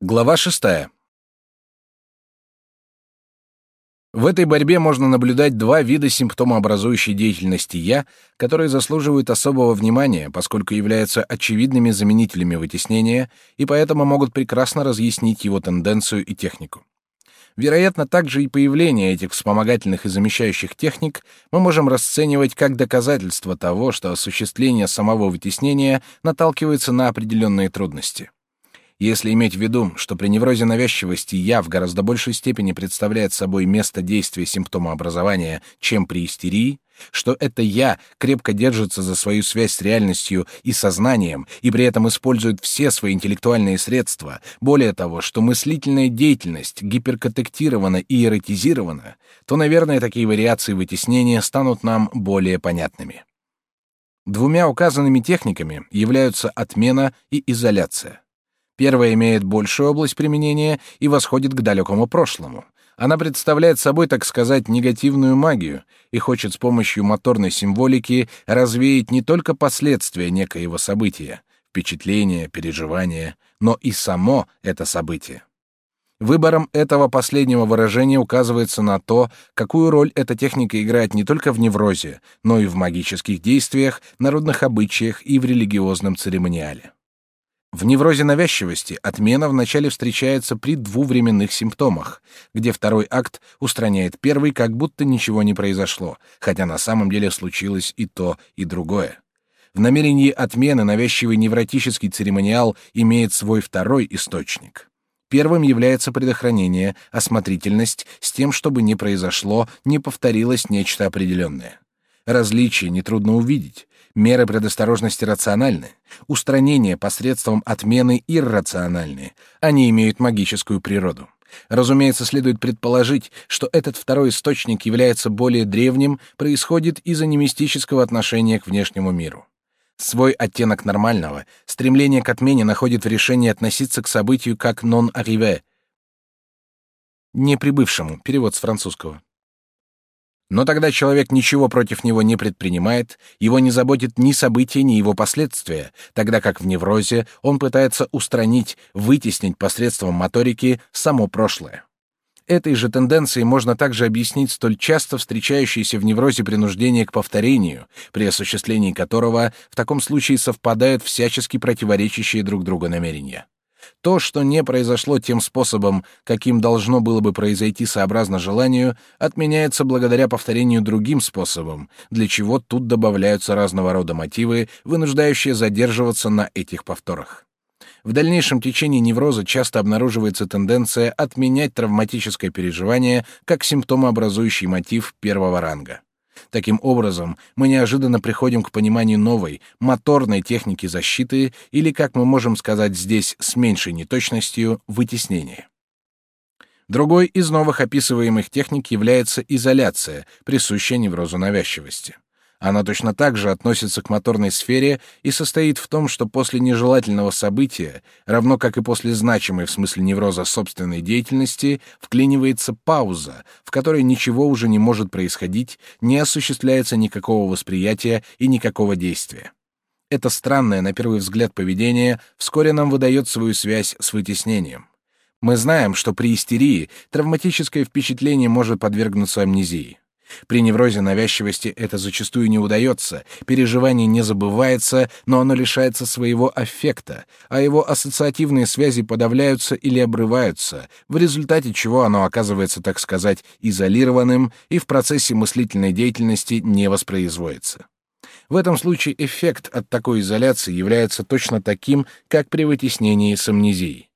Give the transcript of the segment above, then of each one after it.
Глава шестая. В этой борьбе можно наблюдать два вида симптомообразующей деятельности «я», которые заслуживают особого внимания, поскольку являются очевидными заменителями вытеснения и поэтому могут прекрасно разъяснить его тенденцию и технику. Вероятно, также и появление этих вспомогательных и замещающих техник мы можем расценивать как доказательство того, что осуществление самого вытеснения наталкивается на определенные трудности. Если иметь в виду, что при неврозе навязчивости «я» в гораздо большей степени представляет собой место действия симптома образования, чем при истерии, что это «я» крепко держится за свою связь с реальностью и сознанием и при этом использует все свои интеллектуальные средства, более того, что мыслительная деятельность гиперкотектирована и эротизирована, то, наверное, такие вариации вытеснения станут нам более понятными. Двумя указанными техниками являются отмена и изоляция. Первая имеет большую область применения и восходит к далекому прошлому. Она представляет собой, так сказать, негативную магию и хочет с помощью моторной символики развеять не только последствия некоего события, впечатления, переживания, но и само это событие. Выбором этого последнего выражения указывается на то, какую роль эта техника играет не только в неврозе, но и в магических действиях, народных обычаях и в религиозном церемониале. В неврозе навязчивости отмена вначале встречается при двувременных симптомах, где второй акт устраняет первый, как будто ничего не произошло, хотя на самом деле случилось и то, и другое. В намерении отмены навязчивый невротический церемониал имеет свой второй источник. Первым является предохранение, осмотрительность, с тем, чтобы не произошло, не повторилось нечто определенное. Различие нетрудно увидеть. Меры предосторожности рациональны, устранение посредством отмены иррациональны, они имеют магическую природу. Разумеется, следует предположить, что этот второй источник является более древним, происходит из анимистического отношения к внешнему миру. Свой оттенок нормального, стремление к отмене находит в решении относиться к событию как non arrivé, не прибывшему, перевод с французского. Но тогда человек ничего против него не предпринимает, его не заботит ни события, ни его последствия, тогда как в неврозе он пытается устранить, вытеснить посредством моторики само прошлое. Этой же тенденцией можно также объяснить столь часто встречающееся в неврозе принуждение к повторению, при осуществлении которого в таком случае совпадают всячески противоречащие друг другу намерения. То, что не произошло тем способом, каким должно было бы произойти сообразно желанию, отменяется благодаря повторению другим способом, для чего тут добавляются разного рода мотивы, вынуждающие задерживаться на этих повторах. В дальнейшем течении невроза часто обнаруживается тенденция отменять травматическое переживание как симптомообразующий мотив первого ранга. Таким образом, мы неожиданно приходим к пониманию новой, моторной техники защиты или, как мы можем сказать здесь с меньшей неточностью, вытеснения. Другой из новых описываемых техник является изоляция, присущая неврозу навязчивости. Она точно так же относится к моторной сфере и состоит в том, что после нежелательного события, равно как и после значимой в смысле невроза собственной деятельности, вклинивается пауза, в которой ничего уже не может происходить, не осуществляется никакого восприятия и никакого действия. Это странное, на первый взгляд, поведение вскоре нам выдает свою связь с вытеснением. Мы знаем, что при истерии травматическое впечатление может подвергнуться амнезии. При неврозе навязчивости это зачастую не удается, переживание не забывается, но оно лишается своего аффекта, а его ассоциативные связи подавляются или обрываются, в результате чего оно оказывается, так сказать, изолированным и в процессе мыслительной деятельности не воспроизводится. В этом случае эффект от такой изоляции является точно таким, как при вытеснении с амнезией.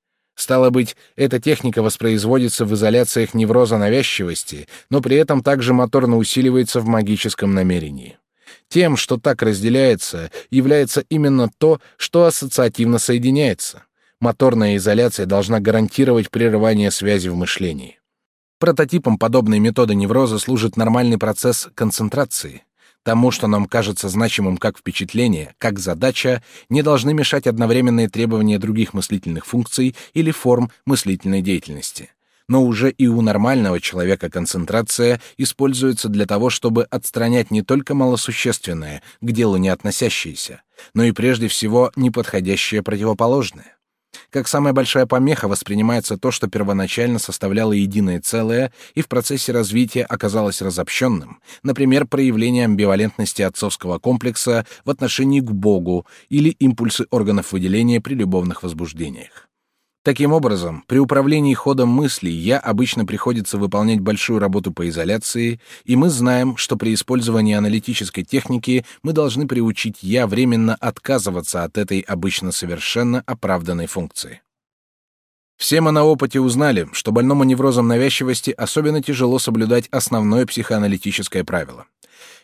Стало быть, эта техника воспроизводится в изоляциях невроза навязчивости, но при этом также моторно усиливается в магическом намерении. Тем, что так разделяется, является именно то, что ассоциативно соединяется. Моторная изоляция должна гарантировать прерывание связи в мышлении. Прототипом подобной методы невроза служит нормальный процесс концентрации. Тому, что нам кажется значимым как впечатление, как задача, не должны мешать одновременные требования других мыслительных функций или форм мыслительной деятельности. Но уже и у нормального человека концентрация используется для того, чтобы отстранять не только малосущественное, к делу не относящееся, но и прежде всего неподходящее противоположное. Как самая большая помеха воспринимается то, что первоначально составляло единое целое и в процессе развития оказалось разобщенным, например, проявление амбивалентности отцовского комплекса в отношении к Богу или импульсы органов выделения при любовных возбуждениях. Таким образом, при управлении ходом мыслей я обычно приходится выполнять большую работу по изоляции, и мы знаем, что при использовании аналитической техники мы должны приучить я временно отказываться от этой обычно совершенно оправданной функции. Все мы на опыте узнали, что больному неврозом навязчивости особенно тяжело соблюдать основное психоаналитическое правило.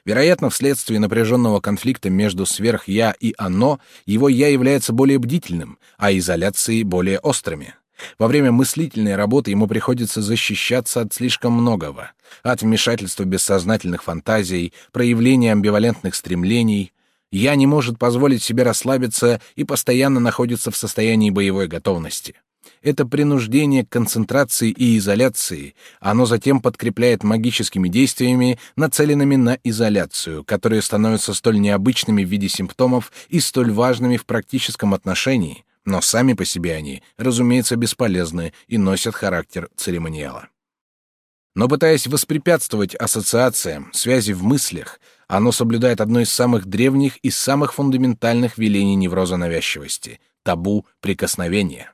Вероятно, вследствие напряженного конфликта между сверх-я и оно, его «я» является более бдительным, а изоляции — более острыми. Во время мыслительной работы ему приходится защищаться от слишком многого, от вмешательства бессознательных фантазий, проявления амбивалентных стремлений. «Я» не может позволить себе расслабиться и постоянно находится в состоянии боевой готовности это принуждение к концентрации и изоляции, оно затем подкрепляет магическими действиями, нацеленными на изоляцию, которые становятся столь необычными в виде симптомов и столь важными в практическом отношении, но сами по себе они, разумеется, бесполезны и носят характер церемониала. Но пытаясь воспрепятствовать ассоциациям, связи в мыслях, оно соблюдает одно из самых древних и самых фундаментальных велений невроза навязчивости — табу прикосновения.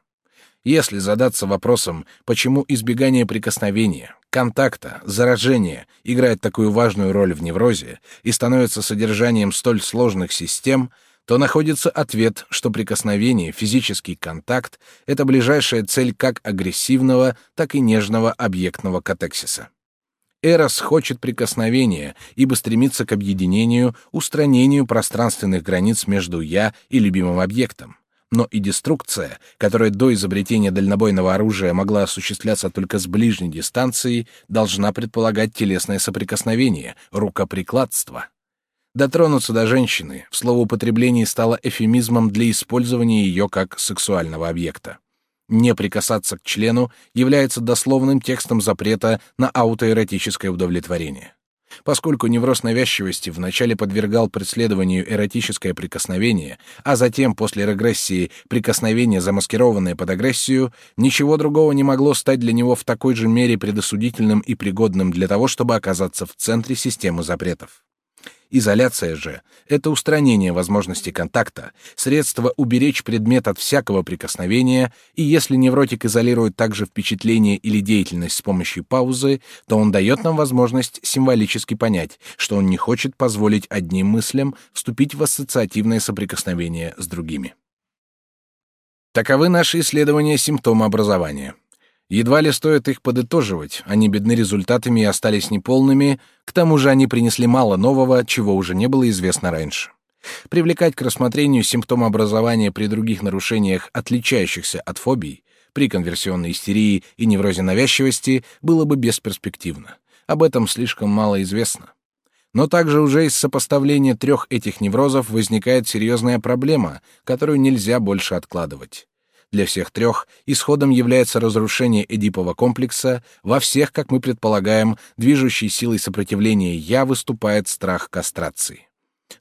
Если задаться вопросом, почему избегание прикосновения, контакта, заражения играет такую важную роль в неврозе и становится содержанием столь сложных систем, то находится ответ, что прикосновение, физический контакт — это ближайшая цель как агрессивного, так и нежного объектного катексиса. Эрос хочет прикосновения, ибо стремится к объединению, устранению пространственных границ между «я» и любимым объектом но и деструкция, которая до изобретения дальнобойного оружия могла осуществляться только с ближней дистанции, должна предполагать телесное соприкосновение, рукоприкладство. Дотронуться до женщины в словоупотреблении стало эфемизмом для использования ее как сексуального объекта. Не прикасаться к члену является дословным текстом запрета на аутоэротическое удовлетворение. Поскольку невроз навязчивости вначале подвергал преследованию эротическое прикосновение, а затем после регрессии прикосновение, замаскированное под агрессию, ничего другого не могло стать для него в такой же мере предосудительным и пригодным для того, чтобы оказаться в центре системы запретов. Изоляция же — это устранение возможности контакта, средство уберечь предмет от всякого прикосновения, и если невротик изолирует также впечатление или деятельность с помощью паузы, то он дает нам возможность символически понять, что он не хочет позволить одним мыслям вступить в ассоциативное соприкосновение с другими. Таковы наши исследования симптома образования. Едва ли стоит их подытоживать, они бедны результатами и остались неполными, к тому же они принесли мало нового, чего уже не было известно раньше. Привлекать к рассмотрению симптомы образования при других нарушениях, отличающихся от фобий, при конверсионной истерии и неврозе навязчивости, было бы бесперспективно. Об этом слишком мало известно. Но также уже из сопоставления трех этих неврозов возникает серьезная проблема, которую нельзя больше откладывать. Для всех трех исходом является разрушение Эдипова комплекса, во всех, как мы предполагаем, движущей силой сопротивления «я» выступает страх кастрации.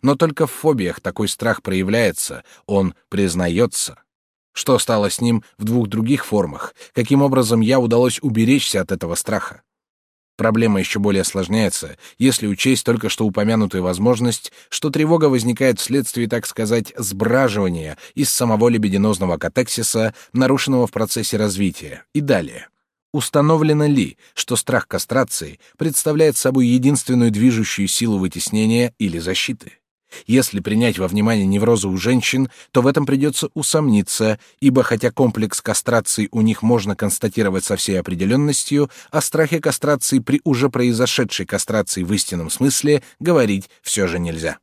Но только в фобиях такой страх проявляется, он признается. Что стало с ним в двух других формах? Каким образом я удалось уберечься от этого страха? Проблема еще более осложняется, если учесть только что упомянутую возможность, что тревога возникает вследствие, так сказать, сбраживания из самого лебединозного катексиса, нарушенного в процессе развития. И далее. Установлено ли, что страх кастрации представляет собой единственную движущую силу вытеснения или защиты? Если принять во внимание неврозы у женщин, то в этом придется усомниться, ибо хотя комплекс кастрации у них можно констатировать со всей определенностью, о страхе кастрации при уже произошедшей кастрации в истинном смысле говорить все же нельзя.